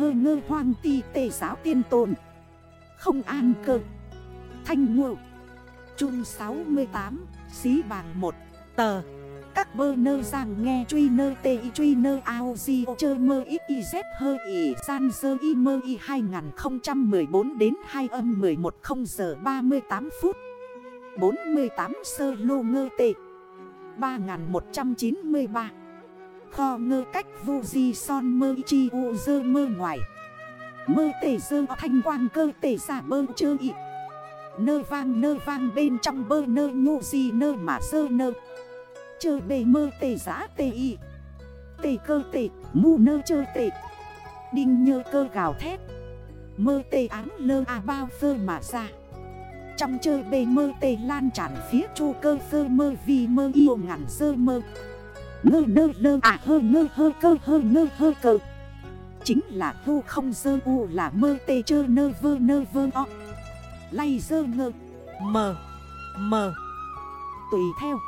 hơ ngơ hoang ti tề giáo tiên tồn. Không an cơ. Thanh ngộ. Trung 68 Xí bàng 1 Tờ. Các bơ nơ giang nghe truy nơ tê y truy nơ ao di chơ mơ ít y z hơ y san dơ y mơ y 2014 đến 2 âm 11 0 giờ 38 phút. 48 sơ lô ngơ tê. 3193 Kho ngơ cách vu di son mơ chi u dơ mơ ngoài. Mơ tể dơ thanh quang cơ tể giả bơ chơ ị. Nơ vang nơ vang bên trong bơ, nơ nhô di, nơ mà dơ nơ. Chơ bề mơ tể giả tê y Tê cơ tê mu nơ chơ tê Đinh nhơ cơ gào thét. Mơ tê áng lơ à bao phơ mà ra. Trong chơi bề mơ tê lan tràn phía chu cơ phơ mơ vì mơ yêu ngàn sơ mơ. Ngơ nơ lơ à hơ ngơ hơ cơ hơ ngơ hơ cơ. Chính là vu không dơ u là mơ tê chơ nơ vơ nơ vơ o. Lay dơ ngơ. Mờ Mờ Tùy theo.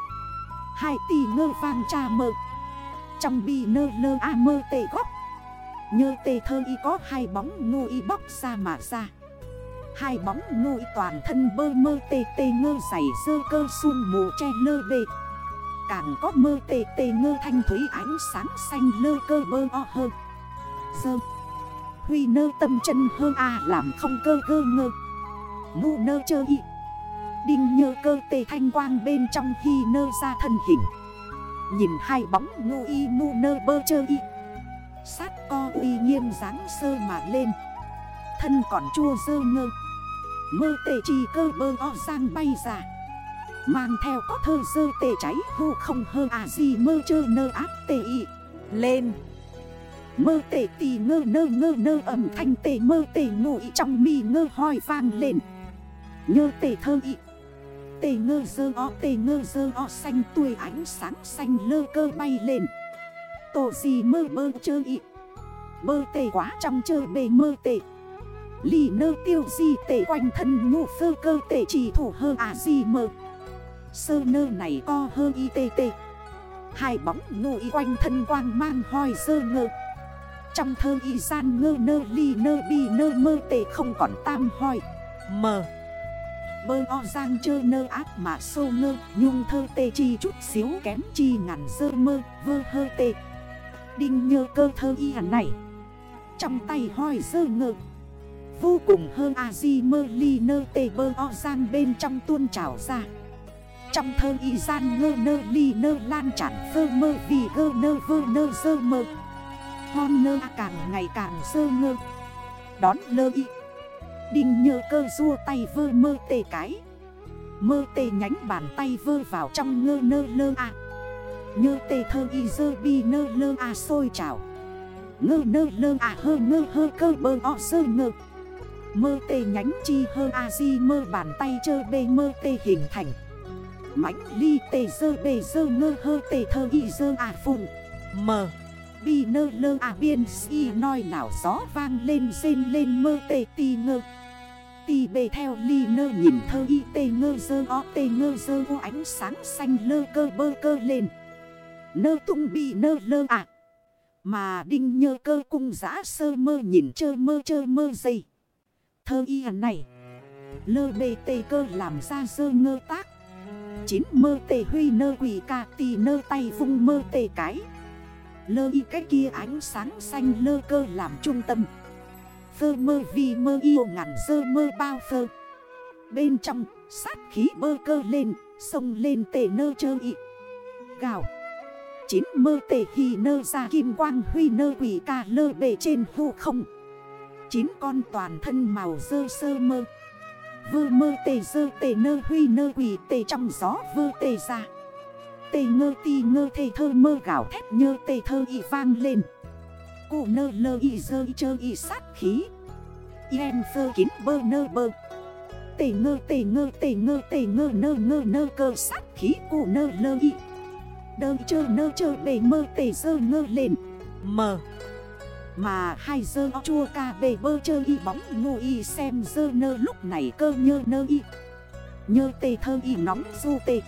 Hai tỷ ngơ vang cha mơ. Trong bi nơ lơ a mơ tê góc. Nhơ tê thơ y có hai bóng ngô y bóc ra mà ra. Hai bóng ngô y toàn thân bơ mơ tê tê ngơ giày dơ cơ xuân mù che lơ bê Càng có mơ tê tê ngơ thanh thúy ánh sáng xanh lơ cơ bơ o hơn Dơ Huy nơ tâm chân hơ a làm không cơ gơ ngơ. Ngu nơ chơ y. Đinh nhơ cơ tê thanh quang bên trong khi nơ ra thân hình. Nhìn hai bóng ngu y ngu nơ bơ chơ y. Sát co uy nghiêm dáng sơ mà lên. Thân còn chua dơ ngơ. Mơ tê trì cơ bơ o sang bay ra. Mang theo có thơ dơ tê cháy hô không hơ à gì, mơ chơ nơ áp tê y. Lên. Mơ tê tì ngơ nơ ngơ nơ ẩm thanh tê mơ tê ngụy, trong mi ngơ hoi vang lên. Nhơ tê thơ y. Tê ngơ dơ o, tê ngơ dơ o, xanh tuổi ánh sáng xanh lơ cơ bay lên. Tổ gì mơ bơ chơ y. Bơ tê quá trong chơi bề mơ tê. Lì nơ tiêu gì tê, quanh thân ngụ phơ cơ tê, chỉ thủ hơ à gì mơ. Sơ nơ này co hơ y tê tê. Hai bóng ngô y quanh thân quang mang hoi sơ ngơ. Trong thơ y gian ngơ nơ ly nơ bi nơ mơ tê không còn tam hoi. Mờ Bơ o giang chơ nơ ác mà sô ngơ, Nhung thơ tê chi chút xíu kém chi ngàn sơ mơ, vơ hơ tê. Đinh nhơ cơ thơ y hẳn này. Trong tay hoi sơ ngơ. Vô cùng hơn a di mơ ly nơ tê bơ o giang bên trong tuôn trào ra. Trong thơ y gian ngơ nơ ly nơ lan chản phơ mơ vì gơ nơ vơ nơ sơ mơ. Hon nơ càng ngày càng sơ ngơ. Đón lơ y. Đinh nhờ cơ rua tay vơ mơ tê cái. Mơ tê nhánh bàn tay vơ vào trong ngơ nơ lơ a. Nhơ tê thơ y dơ bi nơ lơ a sôi trào. Ngơ nơ lơ a hơ ngơ hơ cơ bơ o sơ ngơ. Mơ tê nhánh chi hơ a di mơ bàn tay chơ bê mơ tê hình thành. Mãnh ly tê dơ bê dơ ngơ hơ tê thơ y dơ à phụng Mờ Bi nơ lơ à biên si nói nào gió vang lên rên lên mơ tê ti ngơ. Tì bề theo ly nơ nhìn thơ y tê ngơ dơ o tê ngơ dơ o ánh sáng xanh lơ cơ bơ cơ lên. Nơ tung bị nơ lơ ạ Mà đinh nhơ cơ cung giã sơ mơ nhìn chơ mơ chơ mơ dây. Thơ y này, Lơ bề tê cơ làm ra dơ ngơ tác. Chín mơ tê huy nơ quỷ ca tì nơ tay vung mơ tê cái. Lơ y cái kia ánh sáng xanh lơ cơ làm trung tâm. Phơ mơ vì mơ yêu ngàn dơ mơ bao phơ. Bên trong, sát khí bơ cơ lên, Sông lên tề nơ chơ y. Gào. Chín mơ tề hì nơ ra kim quang huy nơ quỷ ca lơ bề trên hô không. Chín con toàn thân màu dơ sơ mơ. Vơ mơ tề dơ tề nơ huy nơ quỷ tề trong gió vơ tề ra. Tề ngơ ti ngơ thề thơ mơ gạo thép nhơ tề thơ y vang lên. Cụ nơ lơ y dơ y chơ y sát khí. Em phơ kín bơ nơ bơ. Tề ngơ tề ngơ tề ngơ tề ngơ nơ ngơ nơ cơ sát khí cụ nơ lơ y. Đơ chơ nơ chơ bề mơ tề dơ ngơ lên. Mờ. Mà hai dơ chua ca bề bơ chơ y bóng ngô y xem dơ nơ lúc này cơ nhơ nơ y. Nhơ tề thơ y nóng du tê.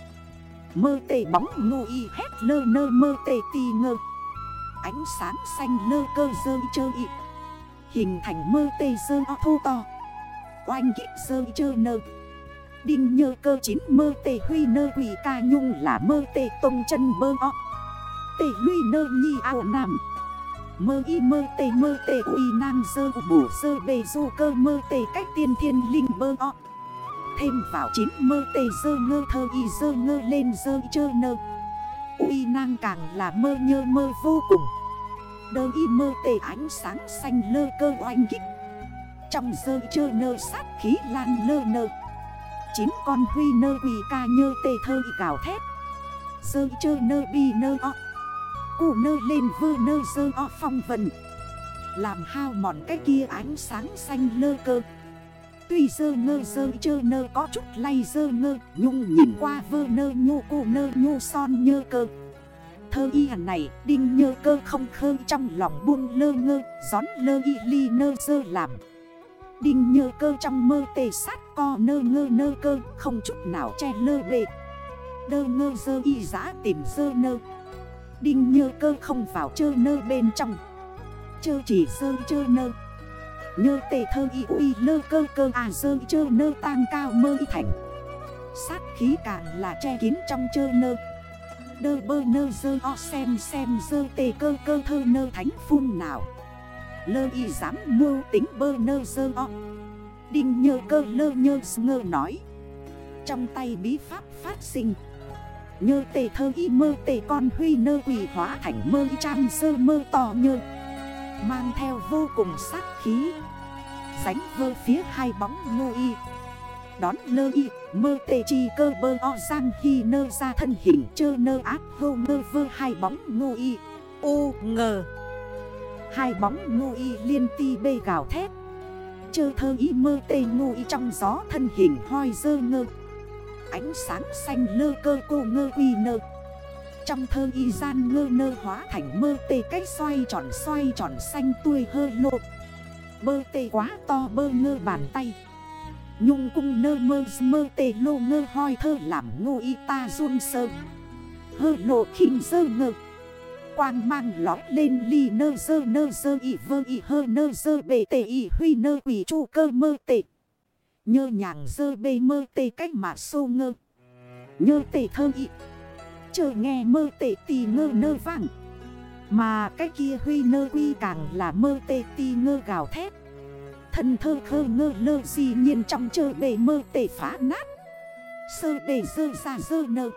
Mơ tề bóng ngô y hét lơ nơ mơ tề tì ngơ. Ánh sáng xanh lơ cơ dơ y chơ y. Hình thành mơ tê dơ o thô to. Oanh kịp sơ chơ nơ. Đinh nhơ cơ chín mơ tê huy nơ quỷ ca nhung là mơ tê tông chân bơ o. Tê lui nơ nhi ao nằm Mơ y mơ tê mơ tê uy nang dơ bổ sơ bề du cơ, mơ tê, cách tiên thiên, linh, bơ, o. Thêm vào chín, mơ tê, dơ, ngơ, thơ, y, dơ, ngơ, lên, dơ chơ, nơ. Uy nang càng là mơ nhơ, mơ vô cùng. Đơ y, mơ tê, ánh sáng xanh, lơ, cơ, oanh kích. Trong dơ chơ, nơ, sát khí lan, lơ, nơ. Chín con huy, nơ, quỳ ca, nhơ, tê, thơ, y, gào thét. Dơ chơ, nơ, bi, nơ, o. Cụ nơ lên vơ nơ dơ o phong vần. Làm hao mòn cái kia ánh sáng xanh lơ cơ. Tuy dơ ngơ dơ chơ nơ có chút lay dơ ngơ, Nhung nhìn qua vơ nơ nhô cô nơ nhô son nhơ cơ. Thơ y hẳn này, đinh nhơ cơ không khơ trong lòng buông lơ ngơ, Gión lơ y ly nơ dơ làm. Đinh nhơ cơ trong mơ tề sát co nơ ngơ nơ cơ, Không chút nào che lơ bệ Đơ ngơ dơ y giã tìm dơ nơ. Đinh nhơ cơ không vào chơ nơ bên trong. Chơ chỉ sơ chơ nơ. Nhơ tề thơ y uy lơ cơ cơ à sơ chơ nơ tang cao mơ y thành. Sát khí càng là che kín trong chơ nơ. Đơ bơ nơ dơ o xem xem dơ tề cơ cơ thơ nơ thánh phun nào. Lơ y dám mưu tính bơ nơ dơ o. Đinh nhơ cơ lơ nhơ ngơ nói. Trong tay bí pháp phát sinh Nhơ tề thơ y mơ tề con huy nơ quỷ hóa thành mơ y trang sơ mơ to nhơ. Mang theo vô cùng sát khí. Sánh vơ phía hai bóng ngô y. Đón lơ y, mơ tê chi cơ bơ o giang khi nơ ra thân hình chơ nơ áp hô ngơ vơ hai bóng ngô y. Ô ngờ Hai bóng ngô y liên ti bê gào thét. Chơ thơ y mơ tê ngô y trong gió thân hình hoi dơ ngơ. Ánh sáng xanh lơ cơ cô ngơ quy nơ. Trong thơ y gian ngơ nơ hóa thành mơ tê cách xoay tròn xoay tròn xanh tươi hơ lộ Bơ tê quá to bơ ngơ bàn tay. Nhung cung nơ mơ mơ tê lô ngơ hoi thơ làm ngô y ta run sơ. Hơ lộ khinh dơ ngơ. Quang mang lói lên ly nơ dơ nơ dơ y vơ y hơ nơ dơ bề tê y huy nơ quỷ chu cơ mơ tê. Nhơ nhàng dơ bê mơ tê cách mà sô ngơ. Nhơ tê thơ ị Chờ nghe mơ tê tì ngơ nơ vàng. Mà cái kia huy nơ quy càng là mơ tê tì ngơ gào thét. Thân thơ khơ ngơ lơ gì nhiên trong chơ bề mơ tê phá nát. Sơ bề dơ ra dơ nơ.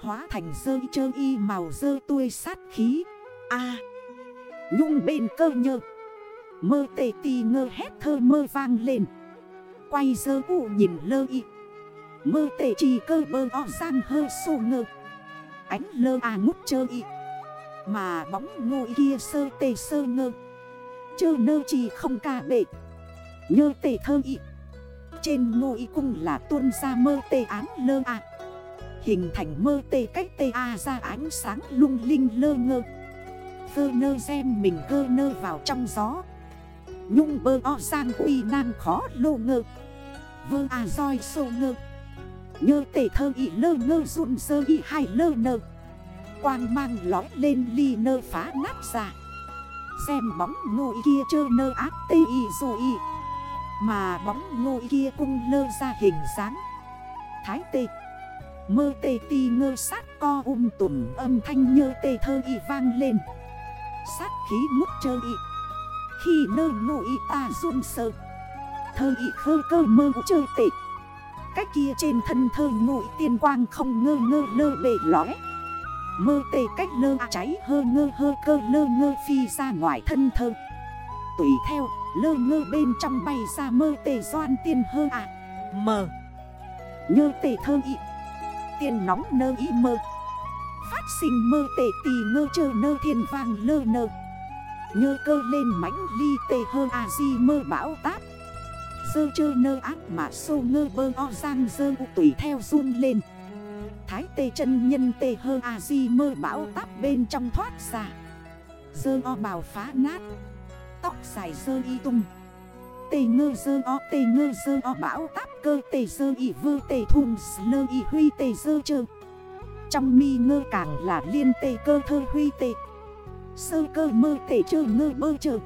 Hóa thành dơ chơ y màu dơ tuôi sát khí. A. Nhung bên cơ nhơ. Mơ tê tì ngơ hét thơ mơ vang lên. Quay dơ u nhìn lơ y. Mơ tệ trì cơ bơ o sang hơ sô ngơ. Ánh lơ à ngút chơ y. Mà bóng ngô kia sơ tê sơ ngơ. Chơ nơ trì không ca bệ. Nhơ tê thơ y. Trên ngô y cung là tuôn ra mơ tê án lơ à Hình thành mơ tê cách tê a ra ánh sáng lung linh lơ ngơ. Phơ nơ xem mình cơ nơ vào trong gió. Nhung bơ o sang uy nan khó lô ngơ. Vơ à roi sô ngơ Nhơ tể thơ y lơ ngơ rụn sơ y hai lơ nơ. Quang mang lói lên ly nơ phá nát ra. Xem bóng ngôi kia chơ nơ ác tê y dù y Mà bóng ngôi kia cung lơ ra hình dáng. Thái tê. Mơ tê ti ngơ sát co um tùm âm thanh nhơ tê thơ y vang lên. Sát khí ngút chơ y Khi nơ ngộ ta run sơ Thơ ị khơ cơ mơ chơ tệ. Cách kia trên thân thơ ngụy tiên quang không ngơ ngơ lơ bể lõi. Mơ tê cách lơ à cháy hơ ngơ hơ cơ lơ ngơ phi ra ngoài thân thơ. Tùy theo, lơ ngơ bên trong bay ra mơ tê doan tiên hơ à. ạ Mờ Nhơ tê thơ ị. Tiên nóng nơ ý mơ. Phát sinh mơ tê tì ngơ chơ nơ thiên vang lơ nơ. Nhơ cơ lên mãnh ly tê hơ à di mơ bão táp. Sơ chơ nơ ác mà sô ngơ bơ o giang dơ u tùy theo run lên. Thái tê chân nhân tê hơ à di mơ bão táp bên trong thoát ra. Dơ o bào phá nát. Tóc dài dơ y tung. Tê ngơ dơ o, tê ngơ dơ o bão táp cơ, tê dơ y vơ, tê thùng lơ y huy, tê dơ chơ. Trong mi ngơ càng là liên tê cơ thơ huy tê. Sơ cơ mơ tê chơ ngơ bơ chơ.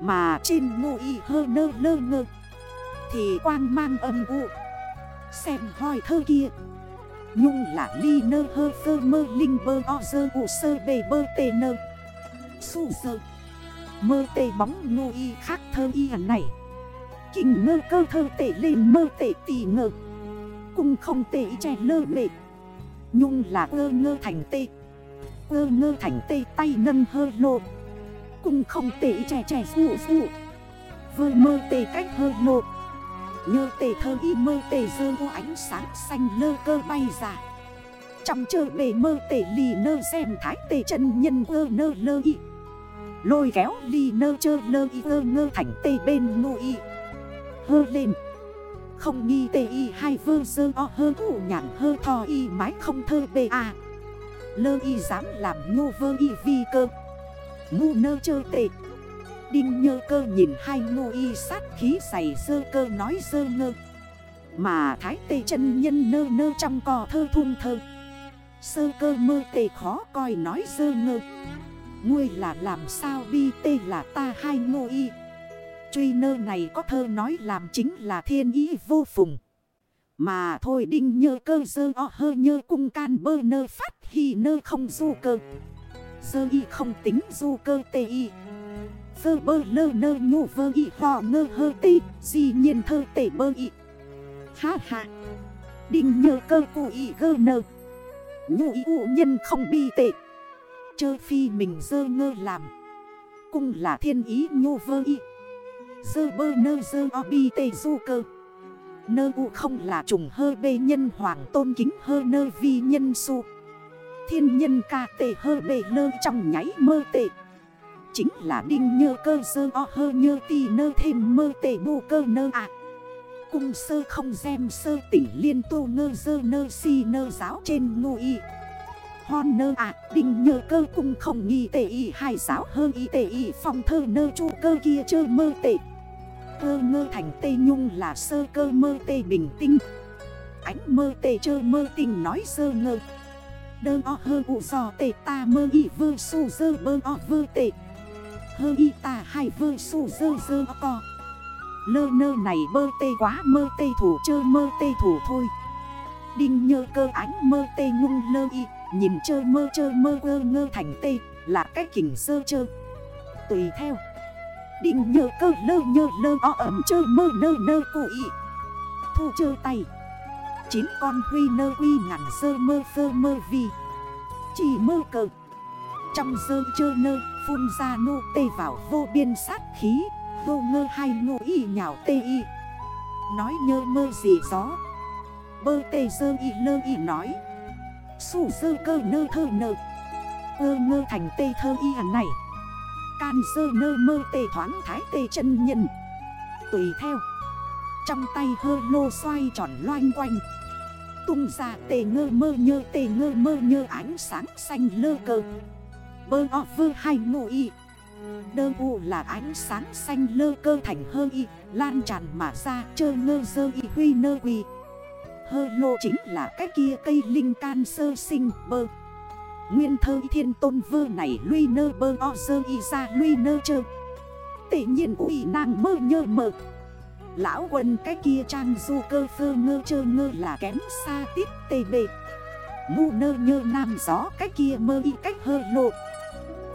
Mà trên ngô y hơ nơ lơ ngơ. Thì quang mang âm u. Xem hoi thơ kia. Nhung là ly nơ hơ phơ mơ linh bơ o dơ u sơ bề bơ tê nơ. Su sơ. Mơ tê bóng ngô y khác thơ y à này. Kinh ngơ cơ thơ tệ lên mơ tệ tì ngơ. Cung không tệ trẻ lơ bệ Nhung là ơ ngơ thành tê. Ơ ngơ thành tê tay nâng hơ lộ Cung không tệ trẻ trẻ phụ phụ Vơ mơ tê cách hơ lộ Nhơ tề thơ y mơ tề dơ vô ánh sáng xanh lơ cơ bay ra. Trong chờ bề mơ tề lì nơ xem thái tề chân nhân ơ nơ lơ y. Lôi kéo lì nơ chơ lơ y ơ ngơ thành tề bên ngô y. Hơ lên. Không nghi tề y hai vơ dơ o hơ ủ nhãn hơ thò y mái không thơ bê à Lơ y dám làm ngô vơ y vi cơ. Ngu nơ chơ tề. Đinh nhơ cơ nhìn hai ngô y sát khí dày dơ cơ nói dơ ngơ. Mà thái tê chân nhân nơ nơ trong cò thơ thun thơ. Sơ cơ mơ tê khó coi nói dơ ngơ. Ngươi là làm sao bi tê là ta hai ngô y. Truy nơ này có thơ nói làm chính là thiên ý vô phùng. Mà thôi đinh nhơ cơ dơ o hơ nhơ cung can bơ nơ phát hi nơ không du cơ. Dơ y không tính du cơ tê y. Vơ bơ lơ nơ nhu vơ y hò ngơ hơ tê, Di nhiên thơ tể bơ y. Ha ha. Đình nhờ cơ cụ y gơ nơ. Nhu y nhân không bi tệ. Chơ phi mình dơ ngơ làm. Cung là thiên ý nhu vơ y. Dơ bơ nơ dơ o bi tê du cơ. Nơ u không là trùng hơ bê nhân hoàng tôn kính hơ nơ vi nhân su. Thiên nhân ca tê hơ bê lơ trong nháy mơ tệ Chính là đinh nhơ cơ sơ o hơ nhơ tì nơ thêm mơ tê bù cơ nơ ạ Cung sơ không xem sơ tỉnh liên tu ngơ dơ nơ si nơ giáo trên ngô y. Hon nơ ạ đinh nhơ cơ cung không nghi tệ y, hai giáo hơn y tệ y phong thơ nơ chu cơ kia chơ mơ tệ. Cơ ngơ thành tê nhung là sơ cơ mơ tê bình tinh. Ánh mơ tê chơ mơ tình nói sơ ngơ. Đơ o hơ ụ giò tê ta mơ y vơ su dơ bơ o vơ tê. Hơ y ta hai vơ su dơ dơ co. Lơ nơ này bơ tê quá, mơ tê thủ, chơ mơ tê thủ thôi. Đinh nhơ cơ ánh, mơ tê ngung lơ y, Nhìn chơ mơ chơ mơ ngơ ngơ thành tê, Là cái kỉnh sơ chơ. Tùy theo. Đinh nhơ cơ lơ nhơ lơ o ẩm, chơ mơ nơ nơ cụ y. Thu chơ tay. Chín con huy nơ huy ngắn sơ mơ sơ mơ vi. Chỉ mơ cờ. Trong sơ chơ nơ phun ra nô tê vào vô biên sát khí, Vô ngơ hai ngô y nhào tê y. Nói nhơ mơ gì gió? Bơ tê sơ y lơ y nói. Sủ sơ cơ nơ thơ nơ Ơ ngơ thành tê thơ y hẳn này. Can sơ nơ mơ tê thoáng thái tê chân nhân. Tùy theo. Trong tay hơ lô xoay tròn loanh quanh. Tung ra tê ngơ mơ nhơ tê ngơ mơ nhơ ánh sáng xanh lơ cơ Bơ o vơ hai ngụ y. Đơ u là ánh sáng xanh lơ cơ thành hơ y, Lan tràn mà ra chơ ngơ dơ y huy nơ quy Hơ lô chính là cái kia cây linh can sơ sinh bơ. Nguyên thơ thiên tôn vơ này luy nơ bơ o dơ y ra luy nơ chơ. Tự nhiên ủy nàng mơ nhơ mơ. Lão quân cái kia trang du cơ phơ ngơ chơ ngơ là kém xa tiếp tê bê mu nơ nhơ nam gió cái kia mơ y cách hơ lộ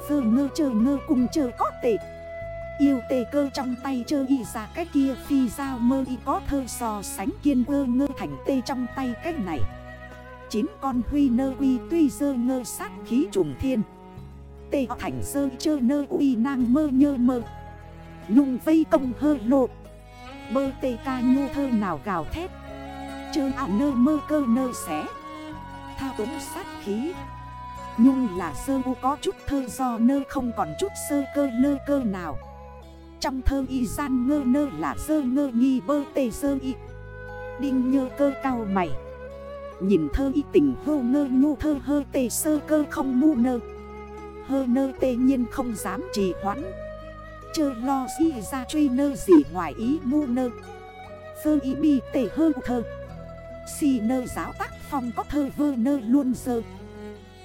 vơ ngơ chơ ngơ cùng chơ có tệ. Yêu tề cơ trong tay chơ y ra cái kia phi sao mơ y có thơ so sánh kiên vơ ngơ thành tê trong tay cách này. Chín con huy nơ uy tuy dơ ngơ sát khí trùng thiên. Tê thành dơ chơ nơ uy nang mơ nhơ mơ. Nhung vây công hơ lộ Bơ tê ca nhô thơ nào gào thét. Chơ ảo nơ mơ cơ nơ xé. Thao túng sát khí. Nhung là sơ u có chút thơ do nơ không còn chút sơ cơ lơ cơ nào. Trong thơ y gian ngơ nơ là sơ ngơ nghi bơ tê sơ y. Đinh nhơ cơ cao mày. Nhìn thơ y tỉnh hô ngơ ngu thơ hơ tê sơ cơ không mu nơ. Hơ nơ tê nhiên không dám trì hoãn. Chơ lo si ra truy nơ gì ngoài ý mu nơ. Sơ y bi tê hơ thơ. Si nơ giáo tác phong có thơ vơ nơ luôn sơ.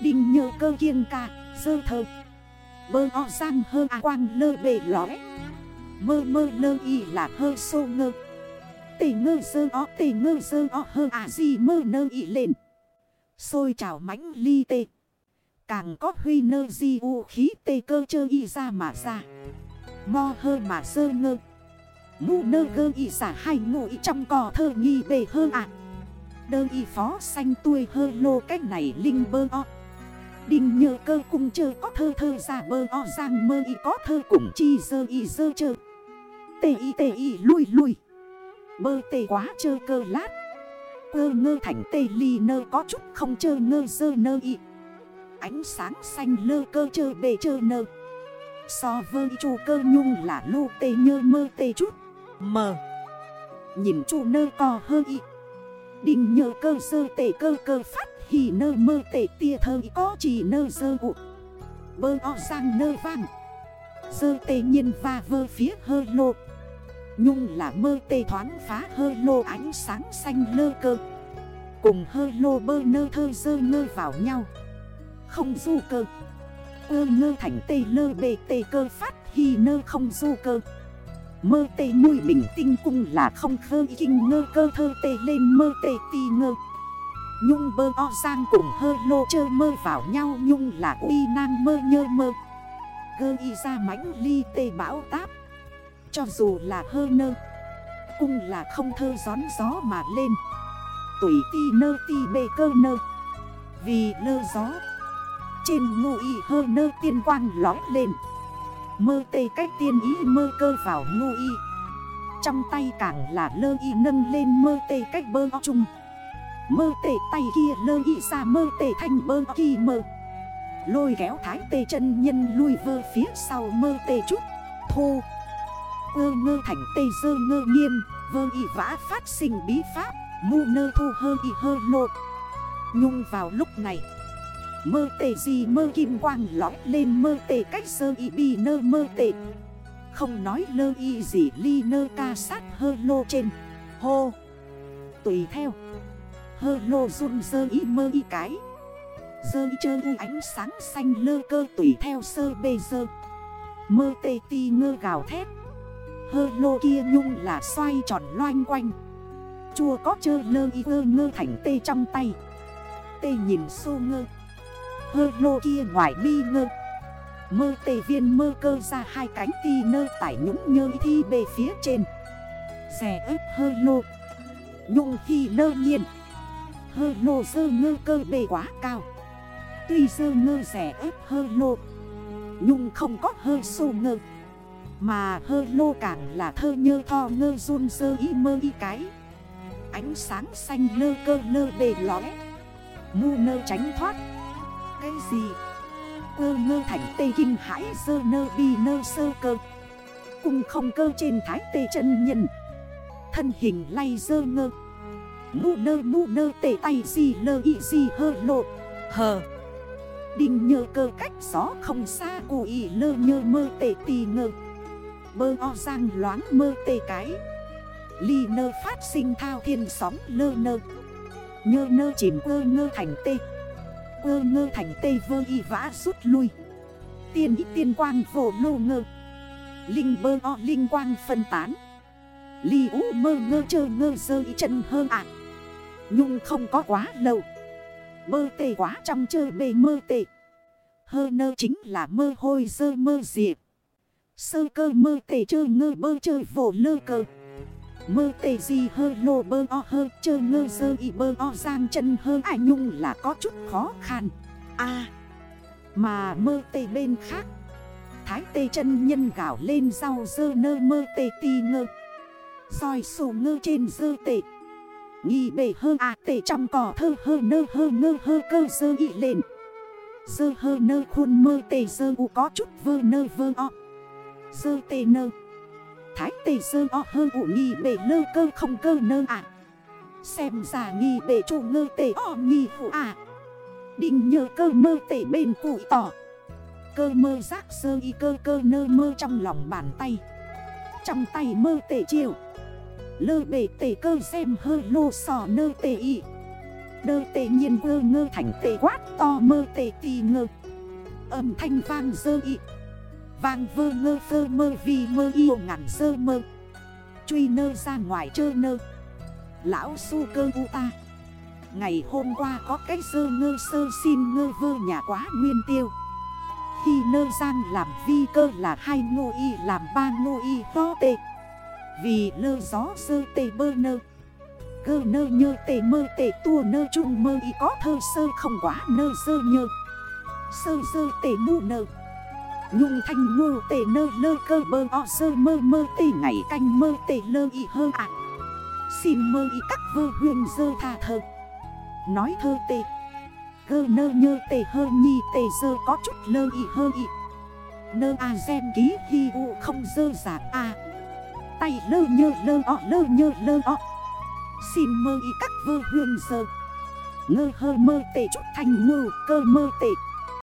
Đinh nhơ cơ kiêng ca, sơ thơ. Bơ o sang hơ à quang lơ bề lóe Mơ mơ lơ y là hơ sô ngơ. Tề ngơ dơ o tề ngơ dơ o, hơ à gì mơ nơ y lên. Xôi trào mãnh ly tê. Càng có huy nơ di u khí tê cơ chơ y ra mà ra. Mo hơ mà sơ ngơ. Ngu nơ gơ y xả hai ngụ y trong cò thơ nghi bề hơ ạ. Đơ y phó xanh tuôi hơ lô cách này linh bơ o. Đình nhờ cơ cùng chơ có thơ thơ giả bơ o giang mơ y có thơ cùng chi dơ y dơ chơ. Tê y tê y lui lui. Bơ tê quá chơ cơ lát. Cơ ngơ thành tê ly nơ có chút không chơ ngơ dơ nơ y. Ánh sáng xanh lơ cơ chơ bề chơ nơ. So vơ chu cơ nhung là lô tê nhơ mơ tê chút. Mờ. Nhìn chu nơ co hơ y. Đình nhờ cơ sơ tê cơ cơ phát Hì nơ mơ tê tia thơ có chỉ nơ sơ ụ Bơ o sang nơ vang. Sơ tê nhiên va vơ phía hơ lô. Nhung là mơ tê thoáng phá hơ lô ánh sáng xanh lơ cơ. Cùng hơ lô bơ nơ thơ dơ ngơ vào nhau. Không du cơ. Ơ ngơ thành tê lơ bề tê cơ phát hì nơ không du cơ. Mơ tê mùi bình tinh cung là không khơ kinh ngơ cơ thơ tê lên mơ tê ti ngơ. Nhung bơ o sang cùng hơ lô chơ mơ vào nhau, Nhung là uy nang mơ nhơ mơ. Gơ y ra mãnh ly tê bão táp. Cho dù là hơ nơ Cung là không thơ gión gió mà lên. Tùy ti nơ ti bê cơ nơ. Vì lơ gió, Trên ngụ y hơ nơ tiên quang lói lên. Mơ tê cách tiên ý mơ cơ vào ngô y. Trong tay càng là lơ y nâng lên mơ tê cách bơ chung. Mơ tê tay kia lơ y xa mơ tê thanh bơ kỳ mơ. Lôi kéo thái tê chân nhân lui vơ phía sau mơ tê chút. Thô. Ơ ngơ thành tê dơ ngơ nghiêm, Vơ y vã phát sinh bí pháp Mu nơ thu hơ y hơ lộ Nhung vào lúc này Mơ tệ gì mơ kim quang lói lên mơ tệ cách sơ y bi nơ mơ tệ Không nói lơ y gì, ly nơ ca sát hơ lô trên. Hô. Tùy theo. Hơ lô run sơ y mơ y cái. Sơ y chơ u ánh sáng xanh lơ cơ tùy theo sơ bê sơ Mơ tê ti ngơ gào thét. Hơ lô kia nhung là xoay tròn loanh quanh. Chua có chơ lơ y ngơ ngơ thành tê trong tay. Tê nhìn xô ngơ. Hơ lô kia ngoài mi ngơ. Mơ tề viên mơ cơ ra hai cánh ti nơ tải nhũng nhơ thi bề phía trên. Xè ếp hơ lô. Nhung khi nơ nhiên. Hơ lô sơ ngơ cơ bề quá cao. Tuy sơ ngơ xè ếp hơ lô. Nhung không có hơ sô ngơ. Mà hơ lô càng là thơ nhơ tho ngơ run sơ y mơ y cái. Ánh sáng xanh lơ cơ lơ bề lóe. Mu nơ tránh thoát. Cái gì? Ơ ngơ thành tê kinh hãi sơ nơ bi nơ sơ cơ. Cùng không cơ trên thái tê chân nhân. Thân hình lay dơ ngơ. Mu nơ mu nơ tê tay gì lơ y gì hơ lộ. Hờ. Đình nhờ cơ cách gió không xa cụ y lơ nhơ mơ tê tì ngơ. Bơ o giang loáng mơ tê cái. Ly nơ phát sinh thao thiên sóng lơ nơ. Nhơ nơ chìm ơ ngơ thành tê. Ơ ngơ thành tây vơ y vã rút lui. Tiên ý tiên quang vô lô ngơ. Linh bơ o linh quang phân tán. Ly ú mơ ngơ chơ ngơ dơ y chân hơ ạ. Nhung không có quá lâu. Mơ tê quá trong chơi bề mơ tê. Hơ nơ chính là mơ hôi dơ mơ diệp Sơ cơ mơ tê chơ ngơ bơ chơi vô lơ cơ. Mơ tê gì hơ lô bơ o hơ, chơ ngơ sơ y bơ o giang chân hơ. Ai nhung là có chút khó khăn. À Mà mơ tê bên khác. Thái tê chân nhân gạo lên rau dơ nơ mơ tê ti ngơ. Soi sổ ngơ trên dơ tê. Nghi bể hơ à tê trong cỏ thơ hơ nơ hơ ngơ hơ cơ dơ y lên. Dơ hơ nơ khuôn mơ tê dơ u có chút vơ nơ vơ o. Dơ tê nơ. Thái tê sơ o hơ ụ nghi bể lơ cơ không cơ nơ à Xem ra nghi bể chủ ngơ tê o nghi phụ à Định nhờ cơ mơ tê bên cụ tỏ. Cơ mơ giác sơ y cơ cơ nơ mơ trong lòng bàn tay. Trong tay mơ tê chiều. Lơ bể tê cơ xem hơ lô sò nơ tê y. Đơ tê nhiên vơ ngơ thành tê quát to mơ tê tì ngơ. Âm thanh vang dơ y. Vang vơ ngơ phơ mơ vì mơ yêu ngàn sơ mơ. Truy nơ ra ngoài chơ nơ. Lão su cơ u ta. Ngày hôm qua có cái sơ ngơ sơ xin ngơ vơ nhà quá nguyên tiêu. Khi nơ giang làm vi cơ là hai ngô y, làm ba ngô y to tệ Vì lơ gió sơ tê bơ nơ. Cơ nơ nhơ tê mơ tê tua nơ chung mơ y có thơ sơ không quá nơ sơ nhơ. Sơ sơ tê mù nơ. Nhung thanh ngô tê nơ lơ cơ bơ o sơ mơ mơ tê ngày canh mơ tê lơ y hơ ạ. Xin mơ y các vơ huyền dơ tha thơ. Nói thơ tê. Gơ nơ nhơ tê hơ nhi tê dơ có chút lơ y hơ y. Nơ a gen ký hi u không dơ giả a. Tay lơ nhơ lơ o lơ nhơ lơ o. Xin mơ y các vơ huyền dơ. Ngơ hơ mơ tê chút thanh ngô cơ mơ tê.